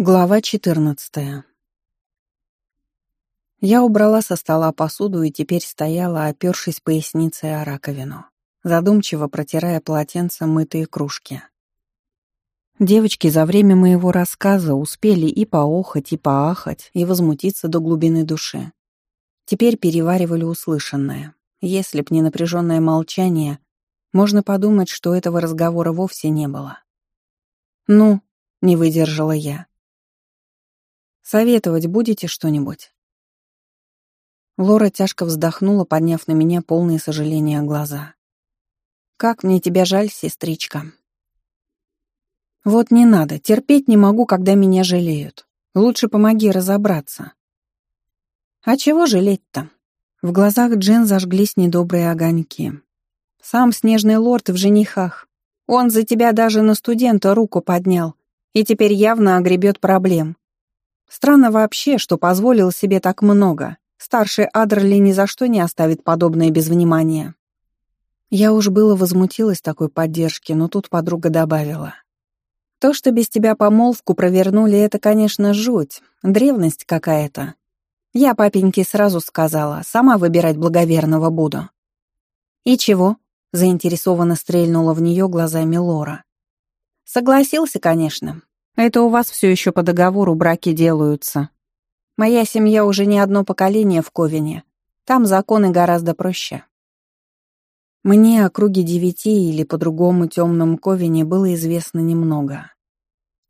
Глава 14 Я убрала со стола посуду и теперь стояла, опёршись поясницей о раковину, задумчиво протирая полотенцем мытые кружки. Девочки за время моего рассказа успели и поохать, и поахать, и возмутиться до глубины души. Теперь переваривали услышанное. Если б не напряженное молчание, можно подумать, что этого разговора вовсе не было. «Ну», — не выдержала я, — Советовать будете что-нибудь?» Лора тяжко вздохнула, подняв на меня полные сожаления глаза. «Как мне тебя жаль, сестричка!» «Вот не надо, терпеть не могу, когда меня жалеют. Лучше помоги разобраться». «А чего жалеть-то?» В глазах Джен зажглись недобрые огоньки. «Сам снежный лорд в женихах. Он за тебя даже на студента руку поднял, и теперь явно огребет проблем. Странно вообще, что позволил себе так много. Старший Адерли ни за что не оставит подобное без внимания. Я уж было возмутилась такой поддержке, но тут подруга добавила. То, что без тебя помолвку провернули, это, конечно, жуть, древность какая-то. Я папеньке сразу сказала, сама выбирать благоверного буду. «И чего?» — заинтересованно стрельнула в нее глазами Лора. «Согласился, конечно. Это у вас все еще по договору браки делаются. Моя семья уже не одно поколение в Ковине. Там законы гораздо проще. Мне о круге девяти или по-другому темном Ковине было известно немного.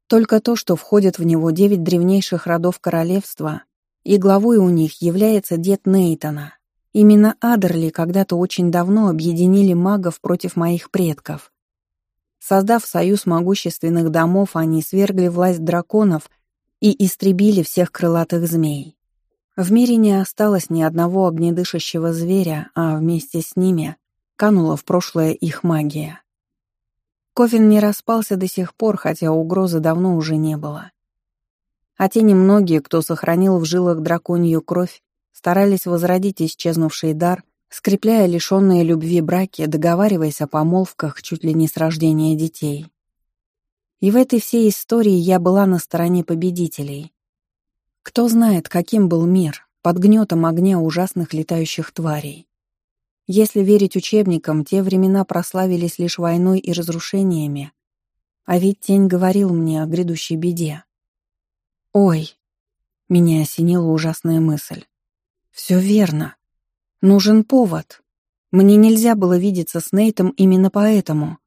Только то, что входят в него девять древнейших родов королевства, и главой у них является дед Нейтона. Именно Адерли когда-то очень давно объединили магов против моих предков создав союз могущественных домов, они свергли власть драконов и истребили всех крылатых змей. В мире не осталось ни одного огнедышащего зверя, а вместе с ними канула в прошлое их магия. Кофин не распался до сих пор, хотя угрозы давно уже не было. А те немногие, кто сохранил в жилах драконью кровь, старались возродить исчезнувший дар скрепляя лишенные любви браки, договариваясь о помолвках чуть ли не с рождения детей. И в этой всей истории я была на стороне победителей. Кто знает, каким был мир под гнетом огня ужасных летающих тварей. Если верить учебникам, те времена прославились лишь войной и разрушениями. А ведь тень говорил мне о грядущей беде. «Ой!» — меня осенила ужасная мысль. «Все верно!» Нужен повод. Мне нельзя было видеться с Нейтом именно поэтому.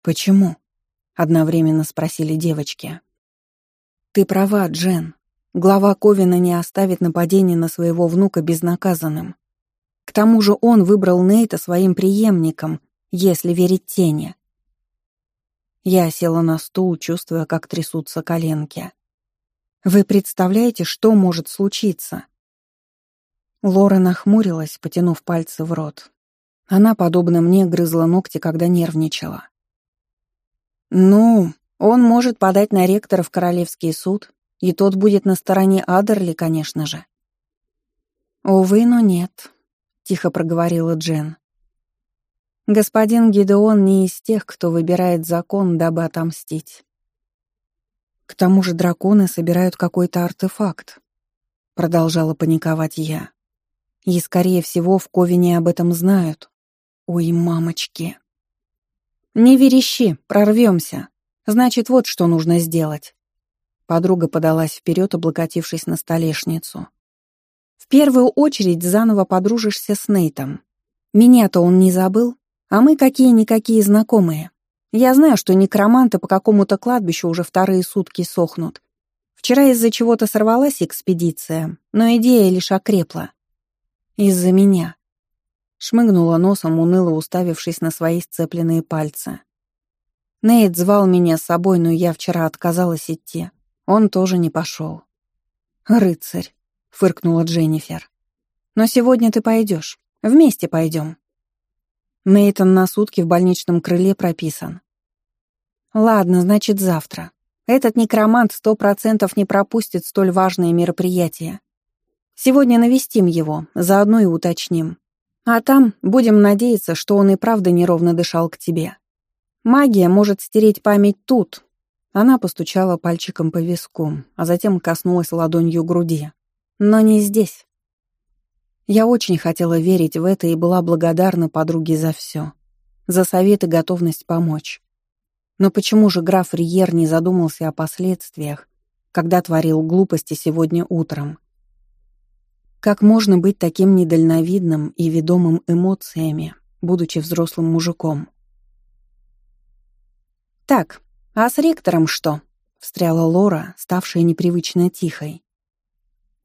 «Почему?» — одновременно спросили девочки. «Ты права, Джен. Глава Ковина не оставит нападение на своего внука безнаказанным. К тому же он выбрал Нейта своим преемником, если верить тени». Я села на стул, чувствуя, как трясутся коленки. «Вы представляете, что может случиться?» Лора нахмурилась, потянув пальцы в рот. Она, подобно мне, грызла ногти, когда нервничала. «Ну, он может подать на ректора в Королевский суд, и тот будет на стороне Адерли, конечно же». «Увы, но нет», — тихо проговорила Джен. «Господин Гидеон не из тех, кто выбирает закон, дабы отомстить. К тому же драконы собирают какой-то артефакт», — продолжала паниковать я. И, скорее всего, в Ковине об этом знают. Ой, мамочки. Не верещи, прорвемся. Значит, вот что нужно сделать. Подруга подалась вперед, облокотившись на столешницу. В первую очередь заново подружишься с Нейтом. Меня-то он не забыл, а мы какие-никакие знакомые. Я знаю, что некроманты по какому-то кладбищу уже вторые сутки сохнут. Вчера из-за чего-то сорвалась экспедиция, но идея лишь окрепла. Из-за меня. Шмыгнула носом, уныло уставившись на свои сцепленные пальцы. Нейт звал меня с собой, но я вчера отказалась идти. Он тоже не пошел. «Рыцарь», — фыркнула Дженнифер. «Но сегодня ты пойдешь. Вместе пойдем». Нейтон на сутки в больничном крыле прописан. «Ладно, значит, завтра. Этот некромант сто процентов не пропустит столь важное мероприятие. Сегодня навестим его, заодно и уточним. А там будем надеяться, что он и правда неровно дышал к тебе. Магия может стереть память тут». Она постучала пальчиком по виску, а затем коснулась ладонью груди. «Но не здесь». Я очень хотела верить в это и была благодарна подруге за все. За совет и готовность помочь. Но почему же граф Риер не задумался о последствиях, когда творил глупости сегодня утром? как можно быть таким недальновидным и ведомым эмоциями, будучи взрослым мужиком. «Так, а с ректором что?» — встряла Лора, ставшая непривычно тихой.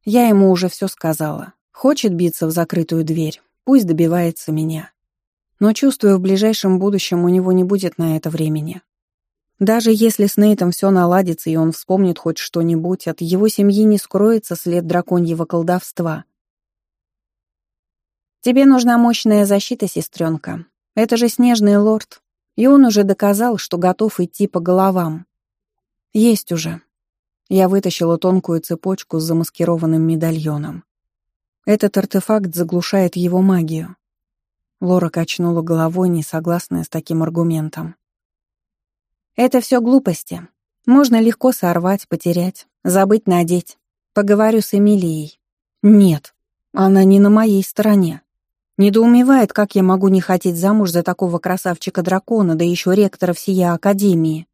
«Я ему уже все сказала. Хочет биться в закрытую дверь, пусть добивается меня. Но чувствую, в ближайшем будущем у него не будет на это времени. Даже если с Нейтом все наладится и он вспомнит хоть что-нибудь, от его семьи не скроется след драконьего колдовства, Тебе нужна мощная защита, сестренка. Это же снежный лорд. И он уже доказал, что готов идти по головам. Есть уже. Я вытащила тонкую цепочку с замаскированным медальоном. Этот артефакт заглушает его магию. Лора качнула головой, не согласная с таким аргументом. «Это все глупости. Можно легко сорвать, потерять, забыть надеть. Поговорю с Эмилией». «Нет, она не на моей стороне недоумевает, как я могу не хотеть замуж за такого красавчика-дракона, да еще ректора всея Академии.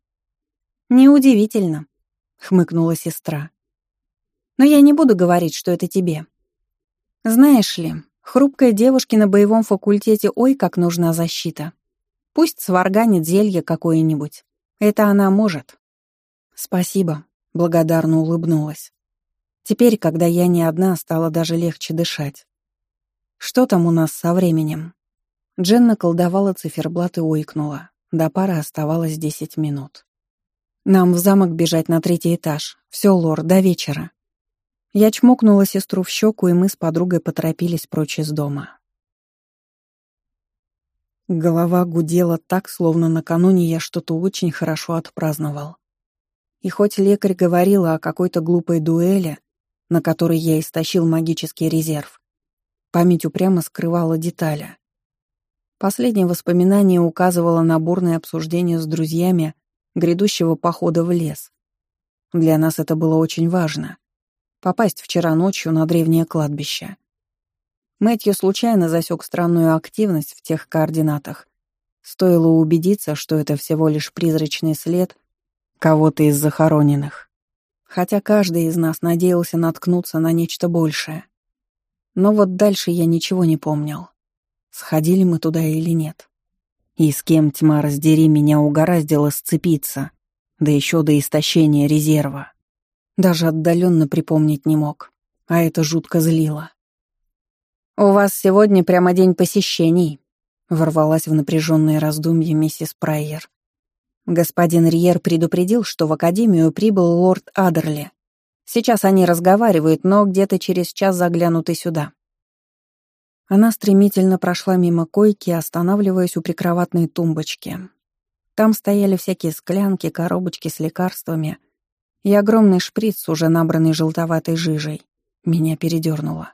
«Неудивительно», — хмыкнула сестра. «Но я не буду говорить, что это тебе. Знаешь ли, хрупкой девушке на боевом факультете ой, как нужна защита. Пусть сварганит зелье какое-нибудь. Это она может». «Спасибо», — благодарно улыбнулась. Теперь, когда я не одна, стало даже легче дышать. Что там у нас со временем? Дженна колдовала циферблат и ойкнула. До пары оставалось десять минут. «Нам в замок бежать на третий этаж. Все, лор, до вечера». Я чмокнула сестру в щеку, и мы с подругой поторопились прочь из дома. Голова гудела так, словно накануне я что-то очень хорошо отпраздновал. И хоть лекарь говорила о какой-то глупой дуэли, на которой я истощил магический резерв, Память упрямо скрывала детали. Последнее воспоминание указывало на бурное обсуждение с друзьями грядущего похода в лес. Для нас это было очень важно. Попасть вчера ночью на древнее кладбище. Мэтью случайно засек странную активность в тех координатах. Стоило убедиться, что это всего лишь призрачный след кого-то из захороненных. Хотя каждый из нас надеялся наткнуться на нечто большее. Но вот дальше я ничего не помнил. Сходили мы туда или нет. И с кем, тьма раздери, меня угораздило сцепиться, да еще до истощения резерва. Даже отдаленно припомнить не мог, а это жутко злило. «У вас сегодня прямо день посещений», — ворвалась в напряженные раздумья миссис Прайер. Господин Риер предупредил, что в Академию прибыл лорд Адерли, Сейчас они разговаривают, но где-то через час заглянут и сюда. Она стремительно прошла мимо койки, останавливаясь у прикроватной тумбочки. Там стояли всякие склянки, коробочки с лекарствами и огромный шприц, уже набранный желтоватой жижей. Меня передернуло.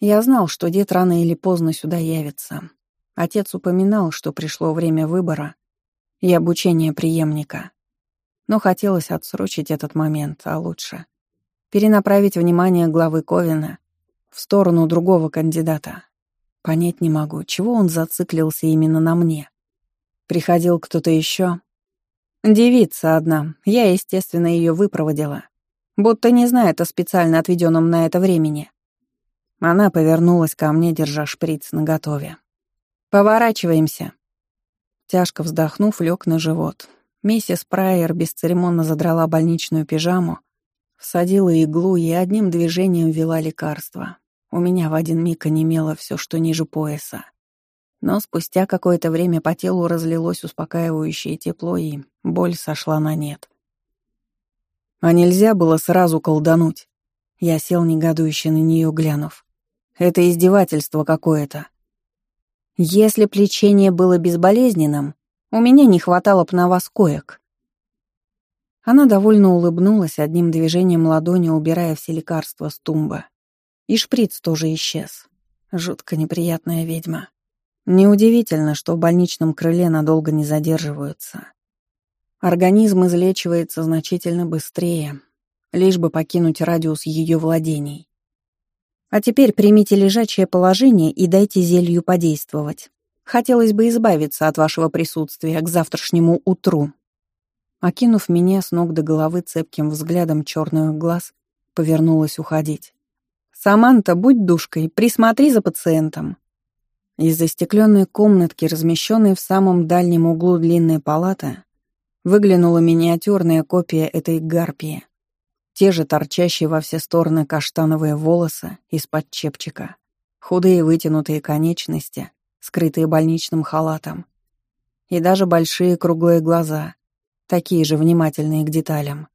Я знал, что дед рано или поздно сюда явится. Отец упоминал, что пришло время выбора и обучения преемника но хотелось отсрочить этот момент, а лучше перенаправить внимание главы Ковина в сторону другого кандидата. Понять не могу, чего он зациклился именно на мне. Приходил кто-то еще. Девица одна, я, естественно, ее выпроводила, будто не знает о специально отведенном на это времени. Она повернулась ко мне, держа шприц наготове. «Поворачиваемся». Тяжко вздохнув, лег на живот, Миссис Прайер бесцеремонно задрала больничную пижаму, всадила иглу и одним движением ввела лекарство. У меня в один миг онемело все, что ниже пояса. Но спустя какое-то время по телу разлилось успокаивающее тепло, и боль сошла на нет. А нельзя было сразу колдануть. Я сел негодующе на нее, глянув. Это издевательство какое-то. Если б лечение было безболезненным, у меня не хватало б на вас коек». Она довольно улыбнулась одним движением ладони, убирая все лекарства с тумба. И шприц тоже исчез. Жутко неприятная ведьма. Неудивительно, что в больничном крыле надолго не задерживаются. Организм излечивается значительно быстрее, лишь бы покинуть радиус ее владений. А теперь примите лежачее положение и дайте зелью подействовать. Хотелось бы избавиться от вашего присутствия к завтрашнему утру». Окинув меня с ног до головы цепким взглядом черных глаз, повернулась уходить. «Саманта, будь душкой, присмотри за пациентом». Из застекленной комнатки, размещенной в самом дальнем углу длинной палаты, выглянула миниатюрная копия этой гарпии. Те же торчащие во все стороны каштановые волосы из-под чепчика, худые вытянутые конечности — скрытые больничным халатом. И даже большие круглые глаза, такие же внимательные к деталям.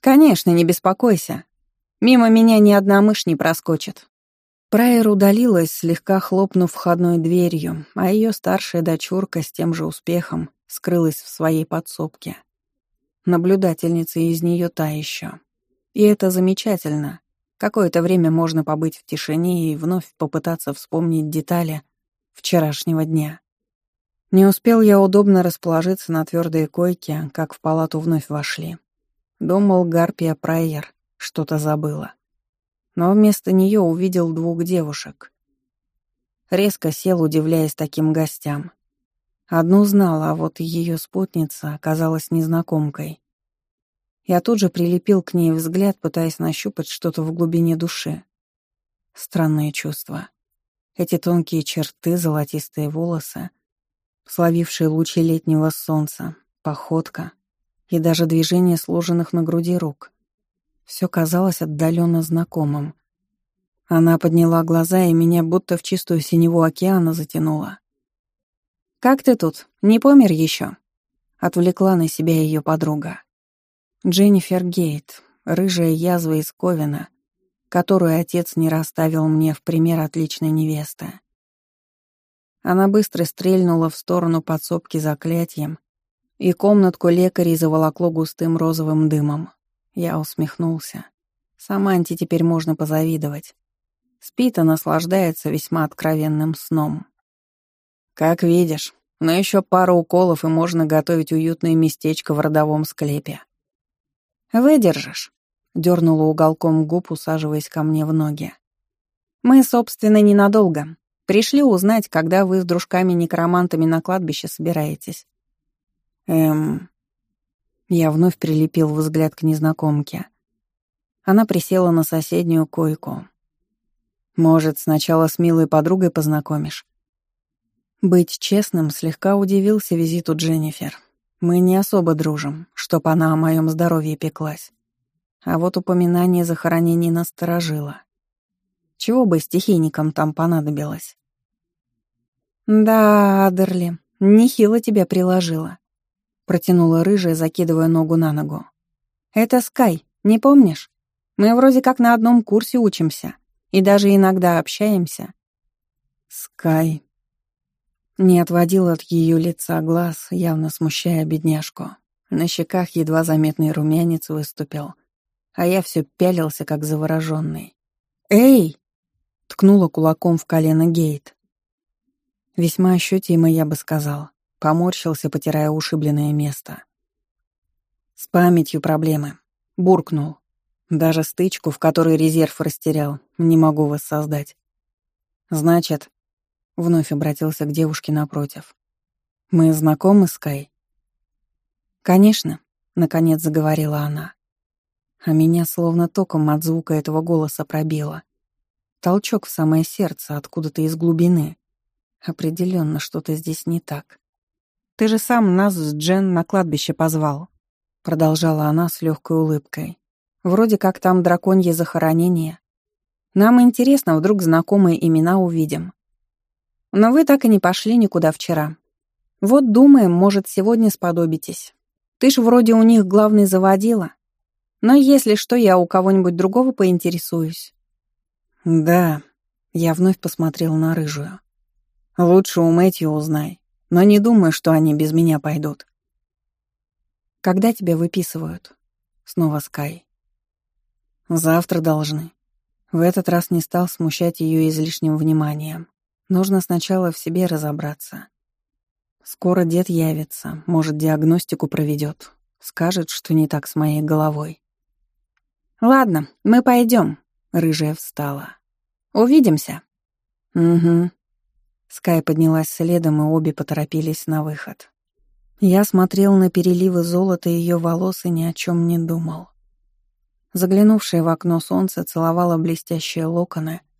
«Конечно, не беспокойся. Мимо меня ни одна мышь не проскочит». Прайер удалилась, слегка хлопнув входной дверью, а ее старшая дочурка с тем же успехом скрылась в своей подсобке. Наблюдательница из нее та еще. И это замечательно. Какое-то время можно побыть в тишине и вновь попытаться вспомнить детали вчерашнего дня. Не успел я удобно расположиться на твердой койке, как в палату вновь вошли. Думал, Гарпия Прайер что-то забыла. Но вместо нее увидел двух девушек. Резко сел, удивляясь таким гостям. Одну знала, а вот ее спутница оказалась незнакомкой. Я тут же прилепил к ней взгляд, пытаясь нащупать что-то в глубине души. Странное чувство. Эти тонкие черты, золотистые волосы, словившие лучи летнего солнца, походка и даже движение сложенных на груди рук. Все казалось отдаленно знакомым. Она подняла глаза, и меня будто в чистую синеву океана затянула. «Как ты тут? Не помер еще?» Отвлекла на себя ее подруга. Дженнифер Гейт, рыжая язва из Ковина, которую отец не расставил мне в пример отличной невесты. Она быстро стрельнула в сторону подсобки заклятием, и комнатку лекарей заволокло густым розовым дымом. Я усмехнулся. Саманте теперь можно позавидовать. Спит и наслаждается весьма откровенным сном. «Как видишь, но еще пара уколов, и можно готовить уютное местечко в родовом склепе», «Выдержишь», — дернула уголком губ, усаживаясь ко мне в ноги. «Мы, собственно, ненадолго. Пришли узнать, когда вы с дружками-некромантами на кладбище собираетесь». «Эм...» Я вновь прилепил взгляд к незнакомке. Она присела на соседнюю койку. «Может, сначала с милой подругой познакомишь?» Быть честным, слегка удивился визиту Дженнифер. Мы не особо дружим, чтоб она о моем здоровье пеклась. А вот упоминание захоронений насторожило. Чего бы стихийникам там понадобилось? «Да, Адерли, нехило тебя приложила», — протянула рыжая, закидывая ногу на ногу. «Это Скай, не помнишь? Мы вроде как на одном курсе учимся и даже иногда общаемся». «Скай, не отводил от ее лица глаз, явно смущая бедняжку. На щеках едва заметный румянец выступил, а я все пялился, как завороженный. «Эй!» — ткнула кулаком в колено Гейт. Весьма ощутимо, я бы сказал. Поморщился, потирая ушибленное место. С памятью проблемы. Буркнул. Даже стычку, в которой резерв растерял, не могу воссоздать. Значит, Вновь обратился к девушке напротив. «Мы знакомы с Кай?» «Конечно», — наконец заговорила она. А меня словно током от звука этого голоса пробило. Толчок в самое сердце, откуда-то из глубины. Определенно что-то здесь не так. «Ты же сам нас с Джен на кладбище позвал», — продолжала она с легкой улыбкой. «Вроде как там драконье захоронение. Нам интересно, вдруг знакомые имена увидим. Но вы так и не пошли никуда вчера. Вот думаем, может, сегодня сподобитесь. Ты ж вроде у них главный заводила. Но если что, я у кого-нибудь другого поинтересуюсь». «Да», — я вновь посмотрел на рыжую. «Лучше у Мэтью узнай, но не думаю, что они без меня пойдут». «Когда тебя выписывают?» Снова Скай. «Завтра должны». В этот раз не стал смущать ее излишним вниманием. Нужно сначала в себе разобраться. Скоро дед явится, может, диагностику проведет. Скажет, что не так с моей головой. «Ладно, мы пойдем», — рыжая встала. «Увидимся». «Угу». Скай поднялась следом, и обе поторопились на выход. Я смотрел на переливы золота ее волос и ни о чем не думал. Заглянувшее в окно солнце целовало блестящие локоны —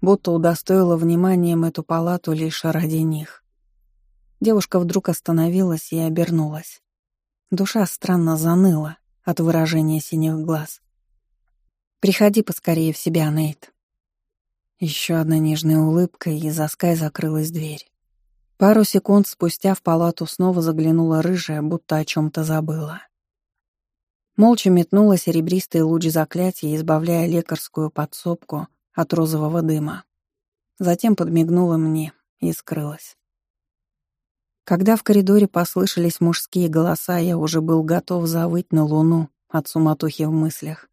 будто удостоила вниманием эту палату лишь ради них. Девушка вдруг остановилась и обернулась. Душа странно заныла от выражения синих глаз. «Приходи поскорее в себя, Нейт». Еще одна нежная улыбка, и за Скай закрылась дверь. Пару секунд спустя в палату снова заглянула рыжая, будто о чем то забыла. Молча метнула серебристый луч заклятия, избавляя лекарскую подсобку — от розового дыма. Затем подмигнула мне и скрылась. Когда в коридоре послышались мужские голоса, я уже был готов завыть на луну от суматохи в мыслях.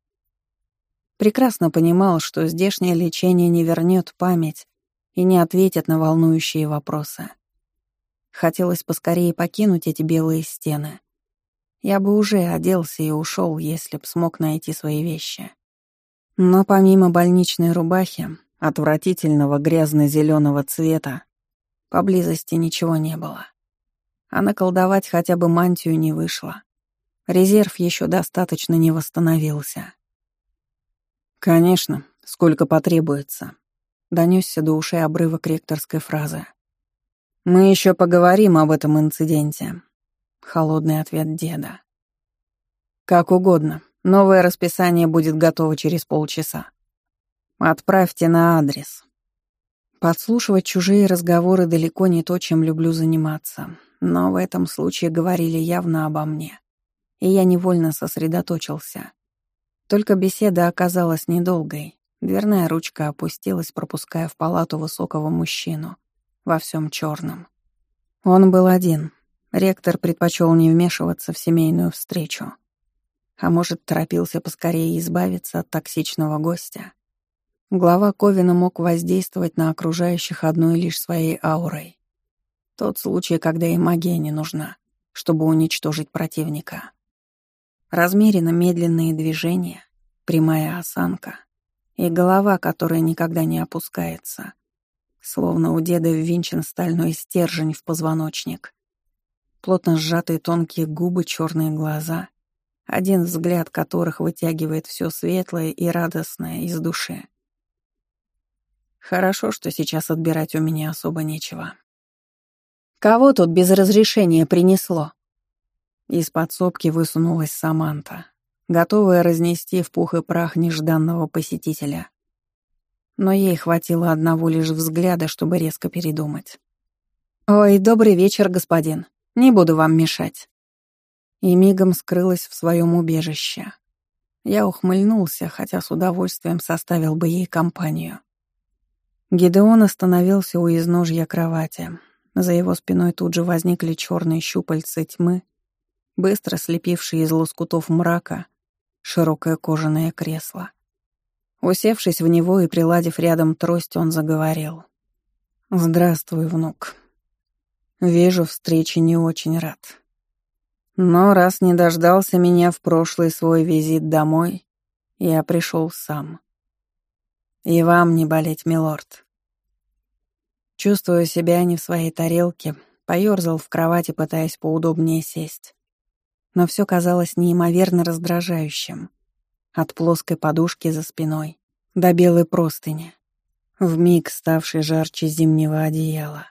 Прекрасно понимал, что здешнее лечение не вернет память и не ответит на волнующие вопросы. Хотелось поскорее покинуть эти белые стены. Я бы уже оделся и ушел, если б смог найти свои вещи. Но помимо больничной рубахи, отвратительного грязно-зеленого цвета, поблизости ничего не было. А наколдовать хотя бы мантию не вышло. Резерв еще достаточно не восстановился. «Конечно, сколько потребуется», — донесся до ушей обрывок ректорской фразы. «Мы еще поговорим об этом инциденте», — холодный ответ деда. «Как угодно», Новое расписание будет готово через полчаса. Отправьте на адрес. Подслушивать чужие разговоры далеко не то, чем люблю заниматься, но в этом случае говорили явно обо мне, и я невольно сосредоточился. Только беседа оказалась недолгой. Дверная ручка опустилась, пропуская в палату высокого мужчину во всем черном. Он был один. Ректор предпочел не вмешиваться в семейную встречу. А может, торопился поскорее избавиться от токсичного гостя. Глава Ковина мог воздействовать на окружающих одной лишь своей аурой. Тот случай, когда и магия не нужна, чтобы уничтожить противника. Размеренно медленные движения, прямая осанка и голова, которая никогда не опускается, словно у деда ввинчен стальной стержень в позвоночник. Плотно сжатые тонкие губы, черные глаза — один взгляд которых вытягивает все светлое и радостное из души. Хорошо, что сейчас отбирать у меня особо нечего. «Кого тут без разрешения принесло?» Из подсобки высунулась Саманта, готовая разнести в пух и прах нежданного посетителя. Но ей хватило одного лишь взгляда, чтобы резко передумать. «Ой, добрый вечер, господин. Не буду вам мешать» и мигом скрылась в своем убежище. Я ухмыльнулся, хотя с удовольствием составил бы ей компанию. Гидеон остановился у изножья кровати. За его спиной тут же возникли черные щупальца тьмы, быстро слепившие из лоскутов мрака широкое кожаное кресло. Усевшись в него и приладив рядом трость, он заговорил. «Здравствуй, внук. Вижу, встречи не очень рад. Но раз не дождался меня в прошлый свой визит домой, я пришел сам. И вам не болеть, милорд. Чувствуя себя не в своей тарелке, поёрзал в кровати, пытаясь поудобнее сесть. Но все казалось неимоверно раздражающим. От плоской подушки за спиной до белой простыни, вмиг ставшей жарче зимнего одеяла.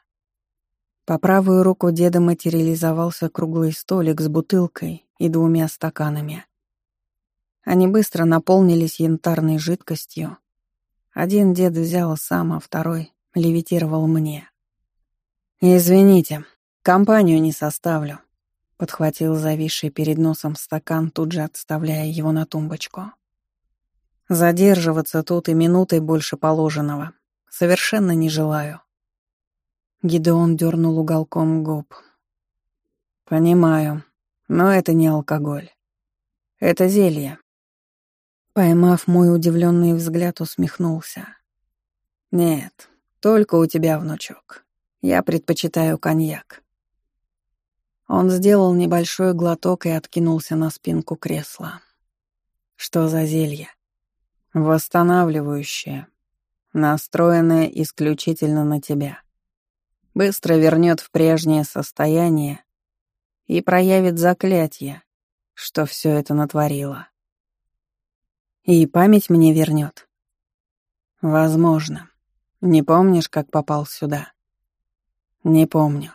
По правую руку деда материализовался круглый столик с бутылкой и двумя стаканами. Они быстро наполнились янтарной жидкостью. Один дед взял сам, а второй левитировал мне. «Извините, компанию не составлю», Подхватил зависший перед носом стакан, тут же отставляя его на тумбочку. Задерживаться тут и минутой больше положенного. Совершенно не желаю. Гидеон дернул уголком губ. «Понимаю, но это не алкоголь. Это зелье». Поймав мой удивленный взгляд, усмехнулся. «Нет, только у тебя, внучок. Я предпочитаю коньяк. Он сделал небольшой глоток и откинулся на спинку кресла. Что за зелье? Восстанавливающее, настроенное исключительно на тебя. быстро вернет в прежнее состояние и проявит заклятие, что все это натворило. И память мне вернет. Возможно. Не помнишь, как попал сюда? Не помню.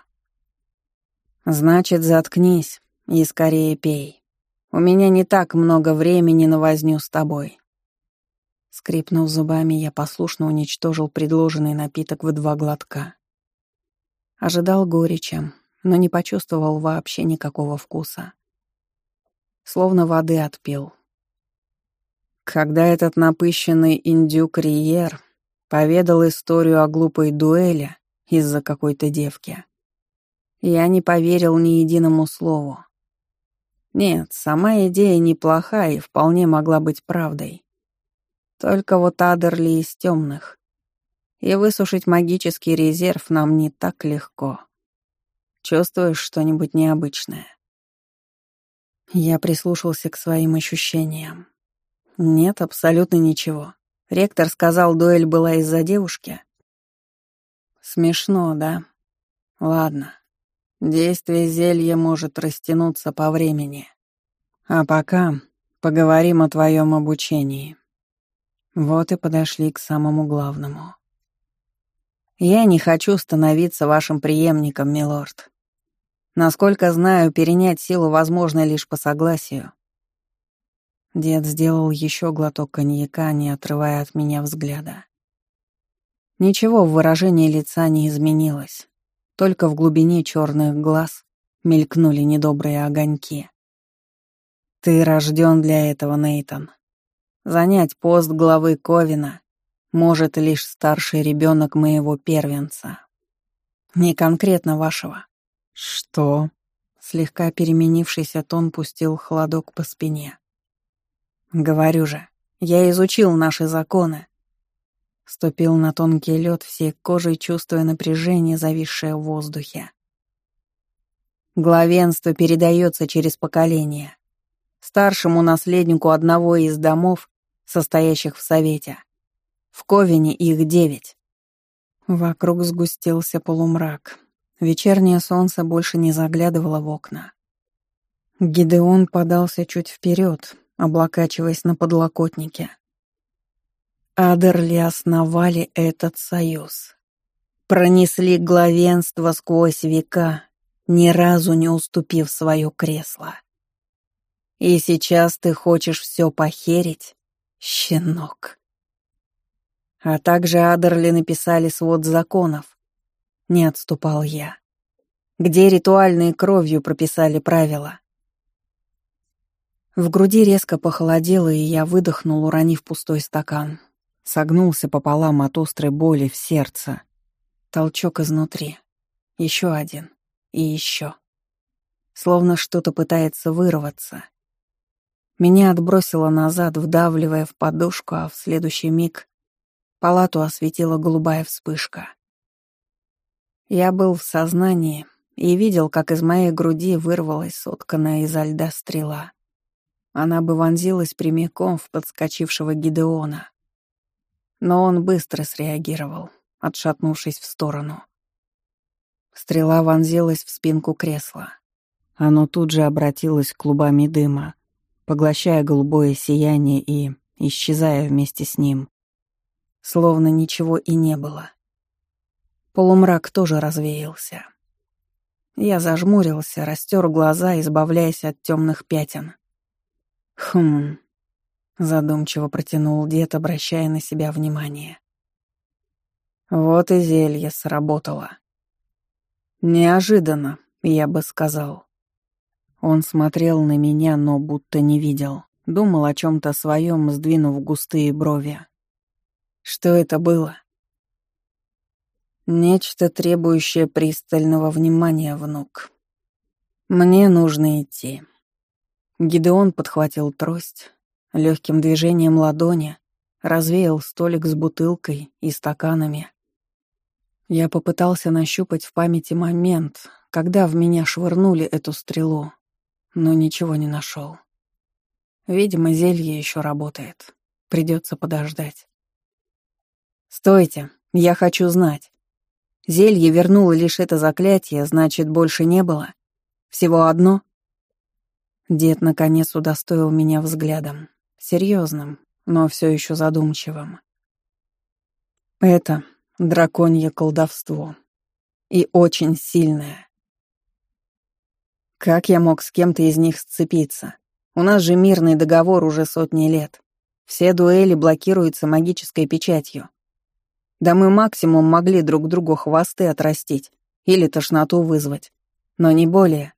Значит, заткнись и скорее пей. У меня не так много времени на возню с тобой. Скрипнув зубами, я послушно уничтожил предложенный напиток в два глотка. Ожидал горечи, но не почувствовал вообще никакого вкуса. Словно воды отпил. Когда этот напыщенный индюк Риер поведал историю о глупой дуэли из-за какой-то девки, я не поверил ни единому слову. Нет, сама идея неплоха и вполне могла быть правдой. Только вот Адерли из темных и высушить магический резерв нам не так легко. Чувствуешь что-нибудь необычное?» Я прислушался к своим ощущениям. «Нет, абсолютно ничего. Ректор сказал, дуэль была из-за девушки». «Смешно, да? Ладно. Действие зелья может растянуться по времени. А пока поговорим о твоем обучении». Вот и подошли к самому главному. Я не хочу становиться вашим преемником, милорд. Насколько знаю, перенять силу возможно лишь по согласию. Дед сделал еще глоток коньяка, не отрывая от меня взгляда. Ничего в выражении лица не изменилось. Только в глубине черных глаз мелькнули недобрые огоньки. «Ты рожден для этого, Нейтон. Занять пост главы Ковина может лишь старший ребенок моего первенца. Не конкретно вашего. Что? Слегка переменившийся тон пустил холодок по спине. Говорю же, я изучил наши законы. Ступил на тонкий лед всей кожей, чувствуя напряжение, зависшее в воздухе. Главенство передается через поколение. Старшему наследнику одного из домов, состоящих в Совете, в Ковине их девять. Вокруг сгустился полумрак. Вечернее солнце больше не заглядывало в окна. Гидеон подался чуть вперед, облокачиваясь на подлокотнике. Адерли основали этот союз. Пронесли главенство сквозь века, ни разу не уступив свое кресло. И сейчас ты хочешь все похерить, щенок. А также Адерли написали свод законов. Не отступал я. Где ритуальной кровью прописали правила. В груди резко похолодело, и я выдохнул, уронив пустой стакан. Согнулся пополам от острой боли в сердце. Толчок изнутри. Еще один. И еще. Словно что-то пытается вырваться. Меня отбросило назад, вдавливая в подушку, а в следующий миг Палату осветила голубая вспышка. Я был в сознании и видел, как из моей груди вырвалась сотканная изо льда стрела. Она бы вонзилась прямиком в подскочившего Гидеона. Но он быстро среагировал, отшатнувшись в сторону. Стрела вонзилась в спинку кресла. Оно тут же обратилось клубами дыма, поглощая голубое сияние и исчезая вместе с ним словно ничего и не было. Полумрак тоже развеялся. Я зажмурился, растер глаза, избавляясь от темных пятен. «Хм...» — задумчиво протянул дед, обращая на себя внимание. Вот и зелье сработало. Неожиданно, я бы сказал. Он смотрел на меня, но будто не видел. Думал о чем-то своем, сдвинув густые брови. Что это было? Нечто, требующее пристального внимания, внук. Мне нужно идти. Гидеон подхватил трость, легким движением ладони развеял столик с бутылкой и стаканами. Я попытался нащупать в памяти момент, когда в меня швырнули эту стрелу, но ничего не нашел. Видимо, зелье еще работает. Придется подождать. «Стойте, я хочу знать. Зелье вернуло лишь это заклятие, значит, больше не было? Всего одно?» Дед, наконец, удостоил меня взглядом. Серьезным, но все еще задумчивым. «Это драконье колдовство. И очень сильное. Как я мог с кем-то из них сцепиться? У нас же мирный договор уже сотни лет. Все дуэли блокируются магической печатью. Да мы максимум могли друг другу хвосты отрастить или тошноту вызвать, но не более.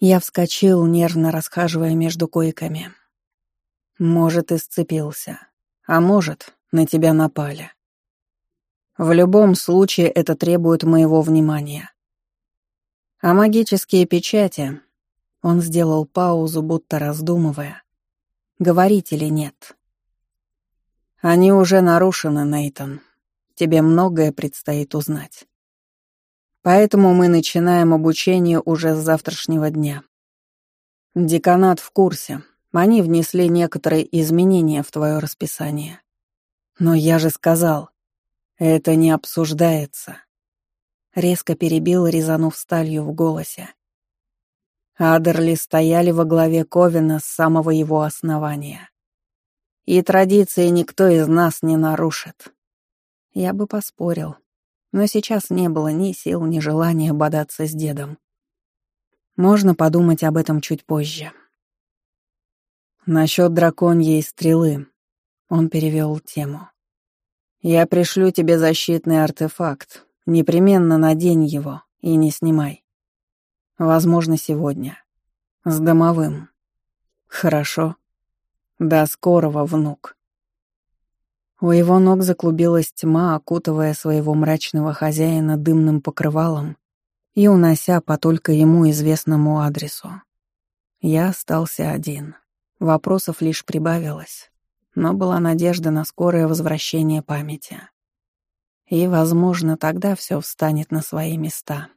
Я вскочил, нервно расхаживая между койками. Может, исцепился, а может, на тебя напали. В любом случае это требует моего внимания. А магические печати... Он сделал паузу, будто раздумывая, говорить или нет. Они уже нарушены, Нейтон. Тебе многое предстоит узнать. Поэтому мы начинаем обучение уже с завтрашнего дня. Деканат в курсе. Они внесли некоторые изменения в твое расписание. Но я же сказал, это не обсуждается. Резко перебил, резанув сталью в голосе. Адерли стояли во главе Ковина с самого его основания и традиции никто из нас не нарушит. Я бы поспорил, но сейчас не было ни сил, ни желания бодаться с дедом. Можно подумать об этом чуть позже. Насчет драконьей стрелы. Он перевел тему. Я пришлю тебе защитный артефакт. Непременно надень его и не снимай. Возможно, сегодня. С домовым. Хорошо. До скорого, внук. У его ног заклубилась тьма, окутывая своего мрачного хозяина дымным покрывалом и унося по только ему известному адресу. Я остался один. Вопросов лишь прибавилось, но была надежда на скорое возвращение памяти. И, возможно, тогда все встанет на свои места.